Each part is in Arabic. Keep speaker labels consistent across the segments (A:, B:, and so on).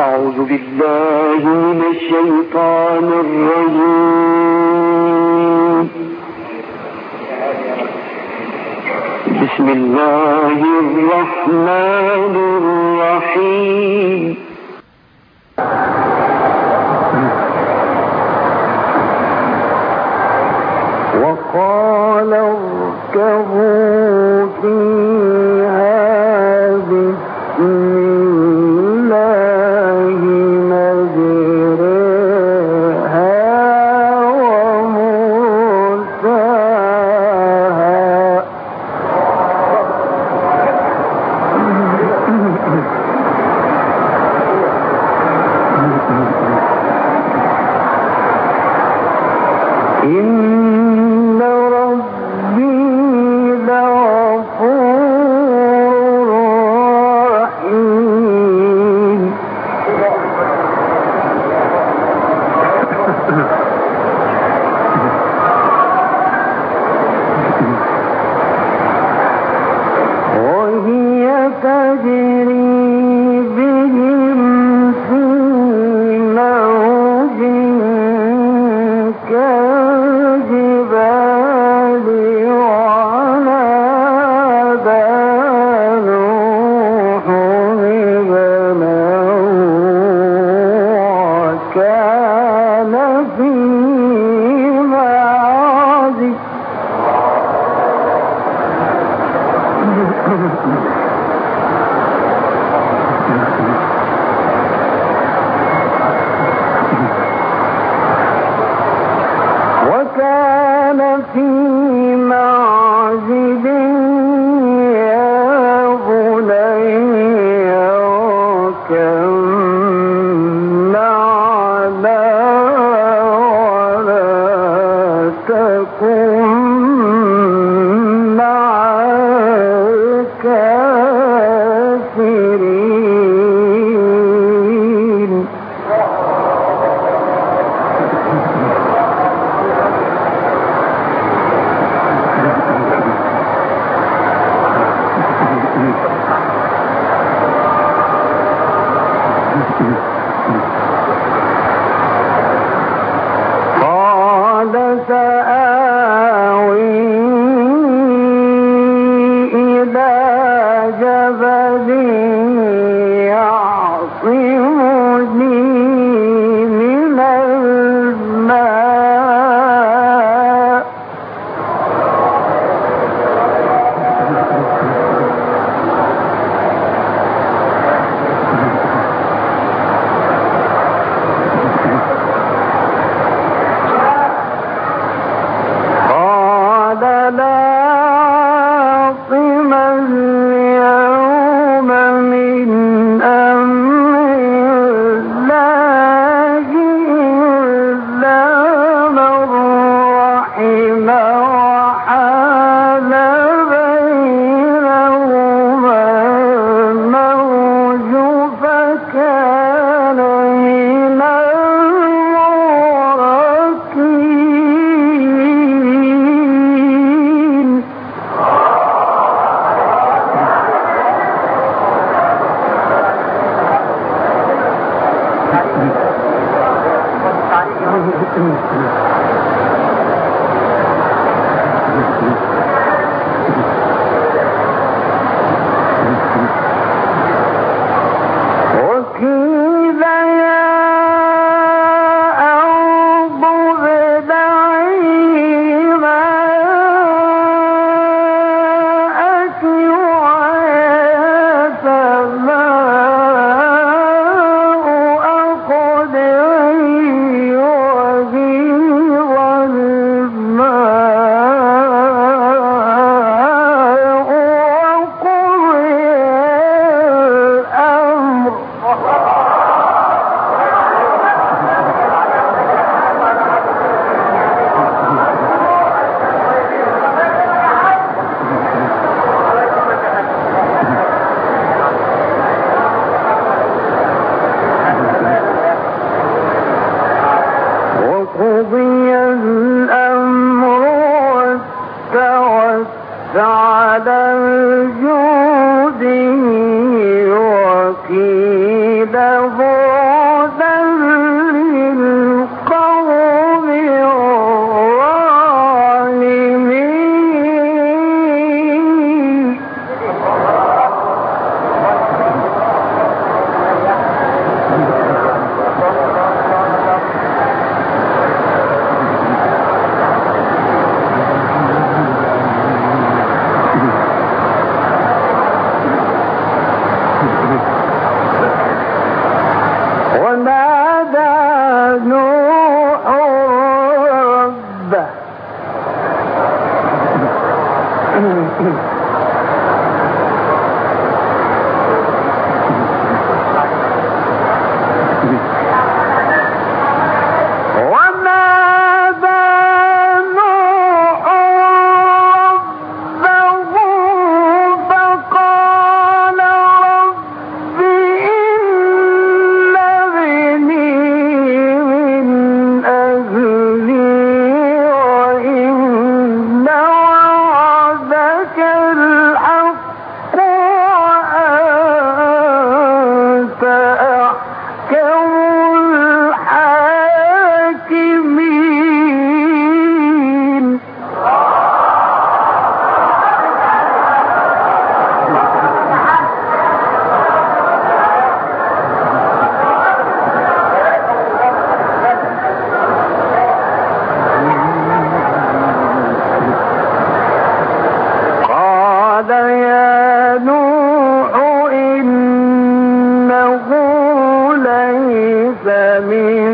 A: أعوذ بالله من الشيطان الرجيم. بسم الله الرحمن الرحيم. وقال اركبوا الذين فمن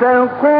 A: تَقَى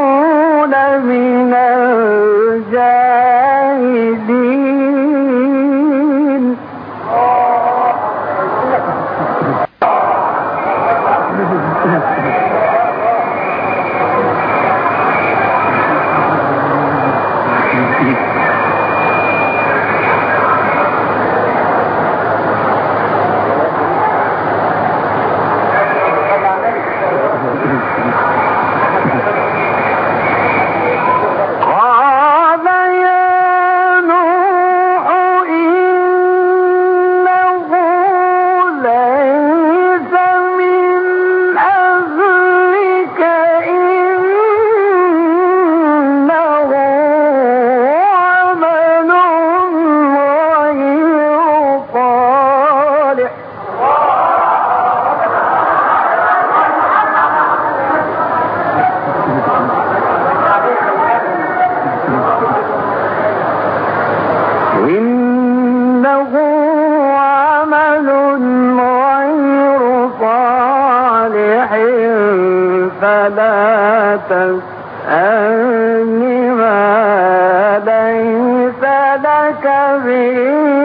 A: لك به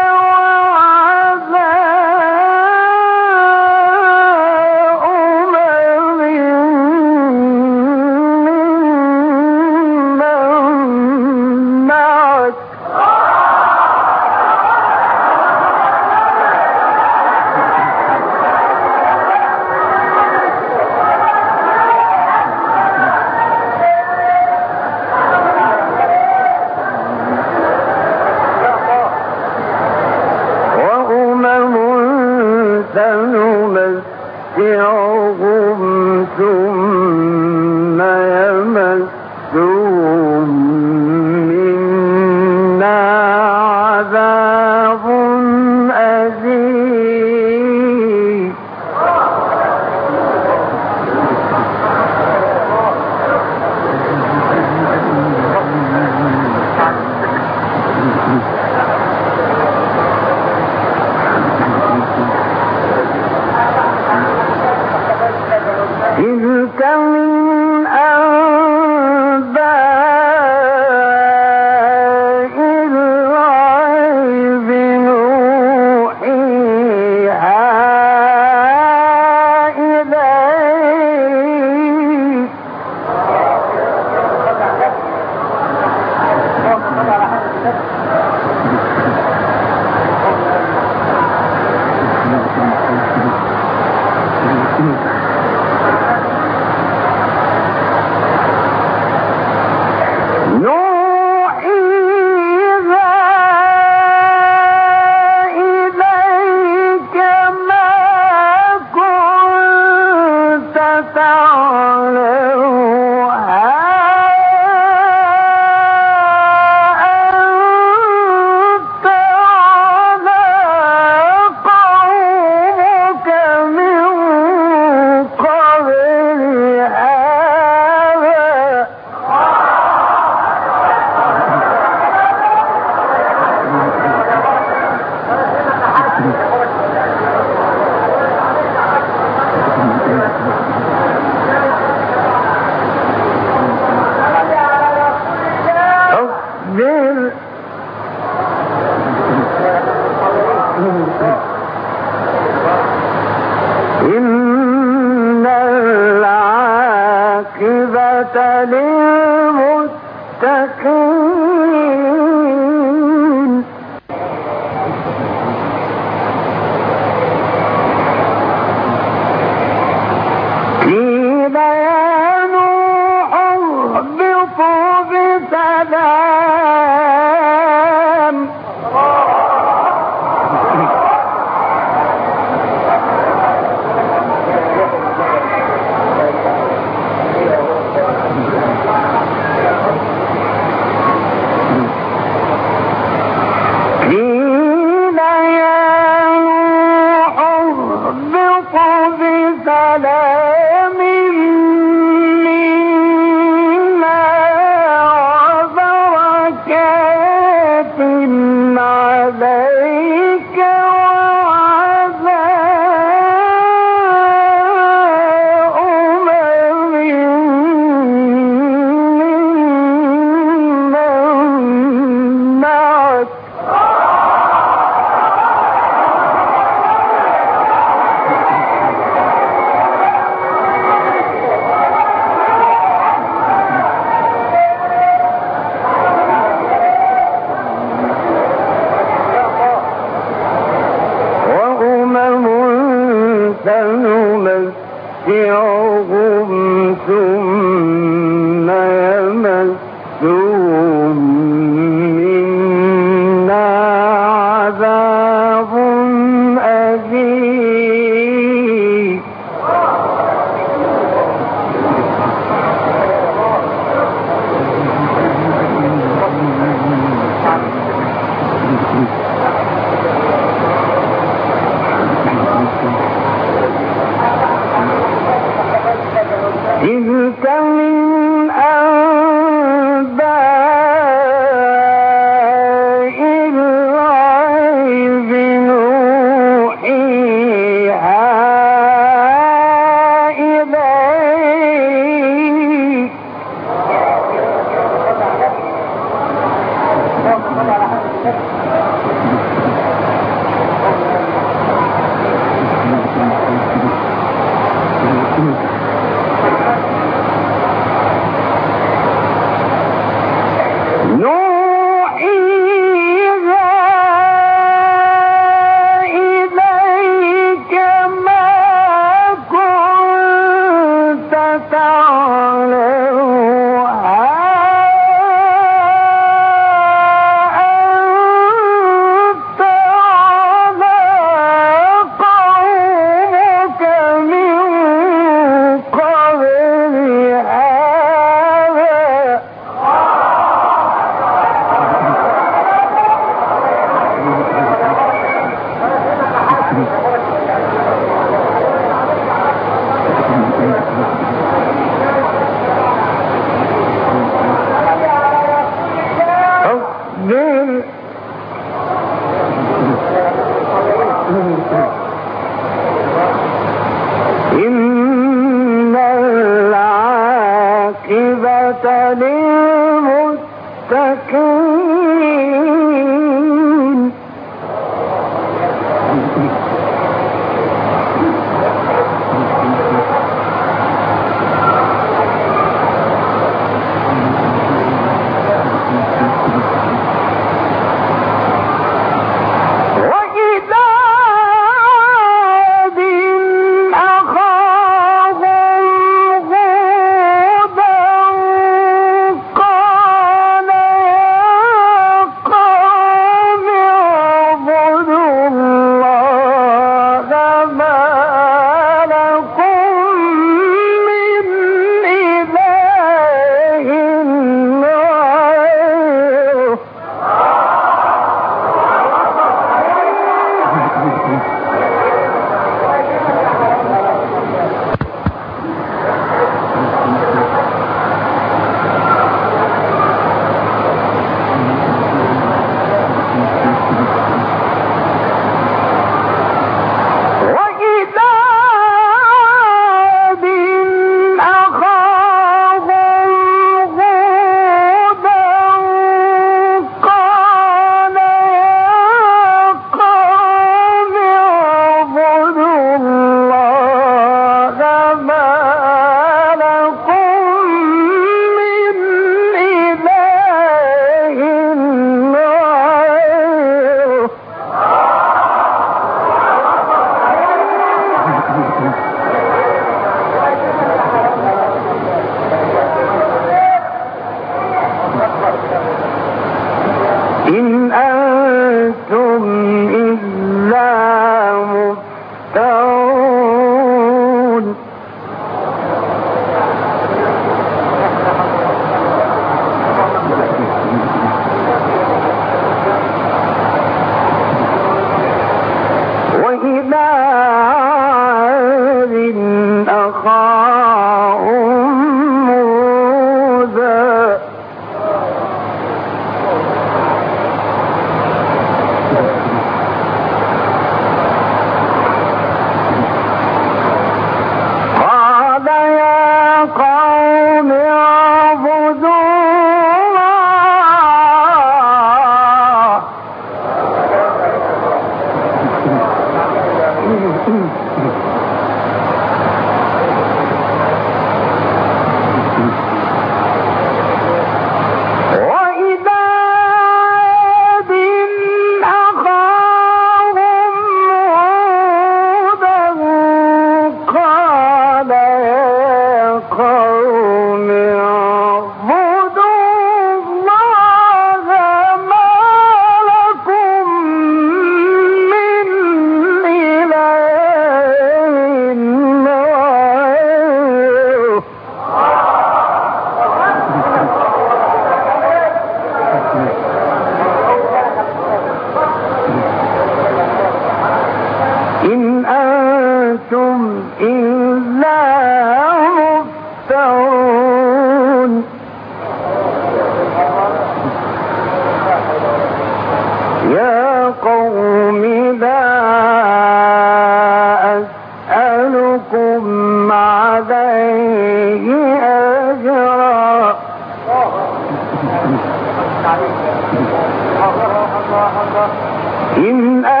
A: in a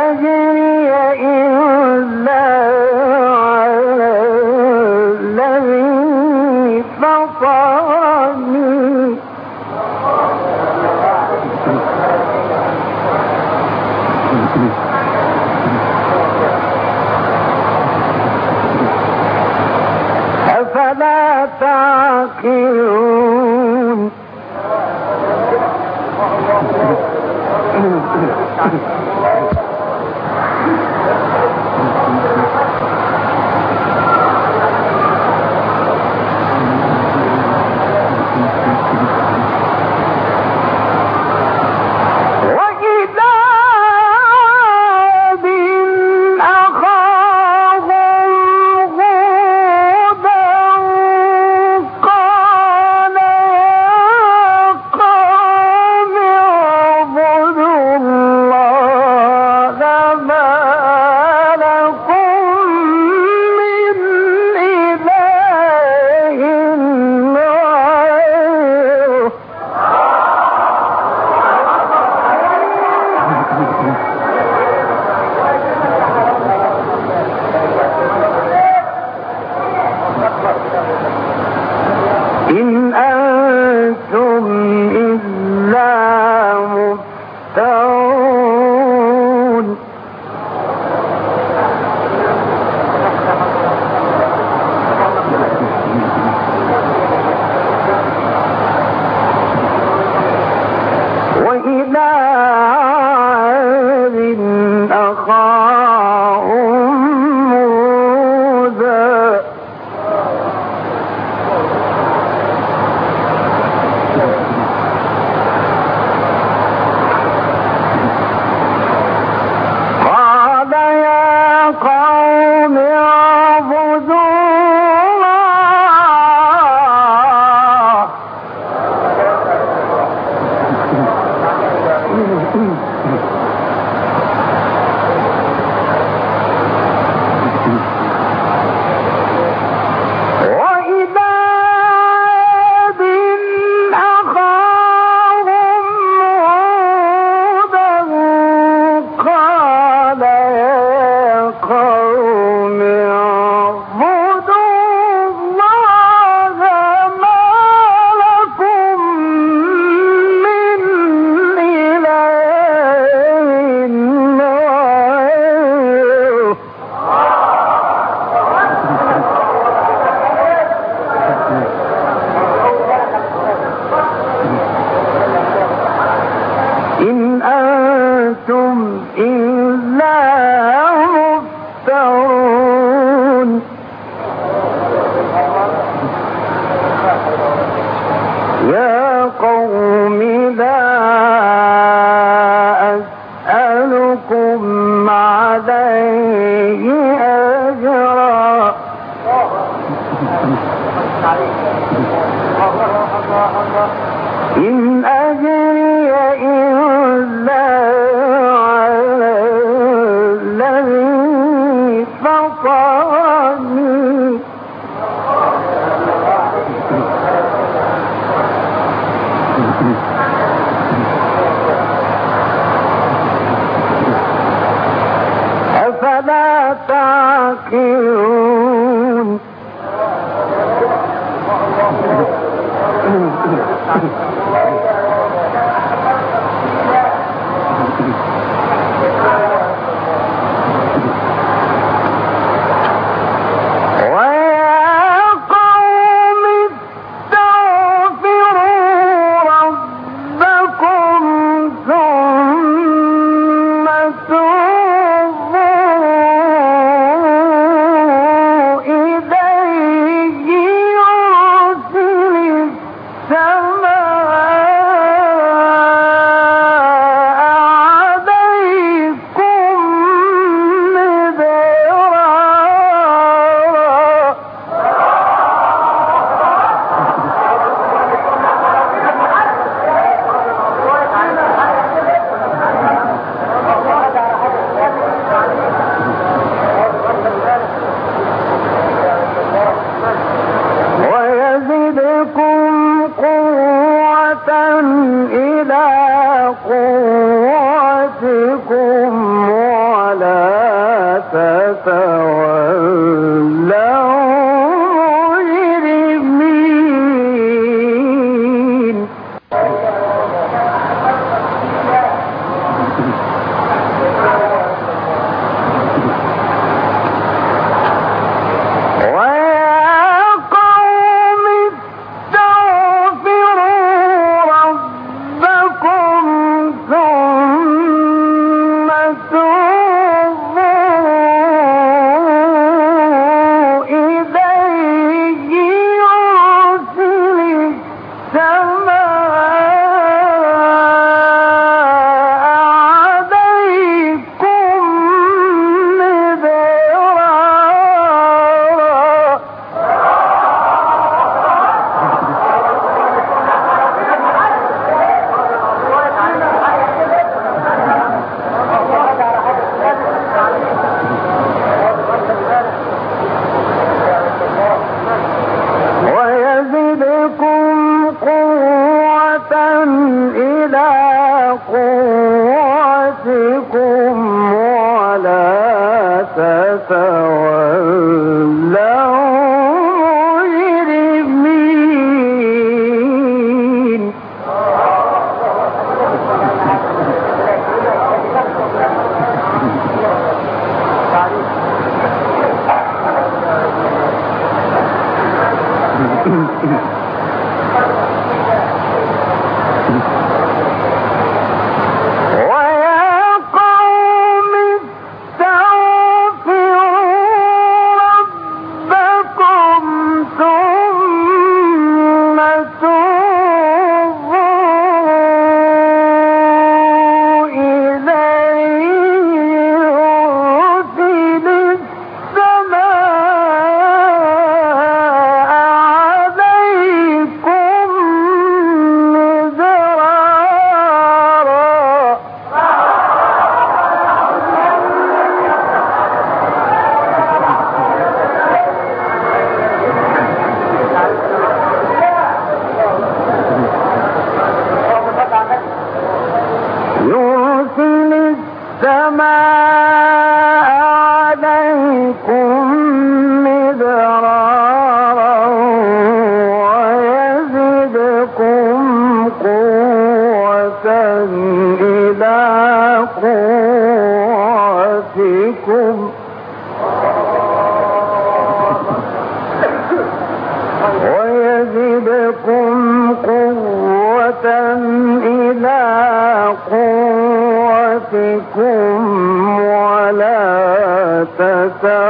A: تتولوا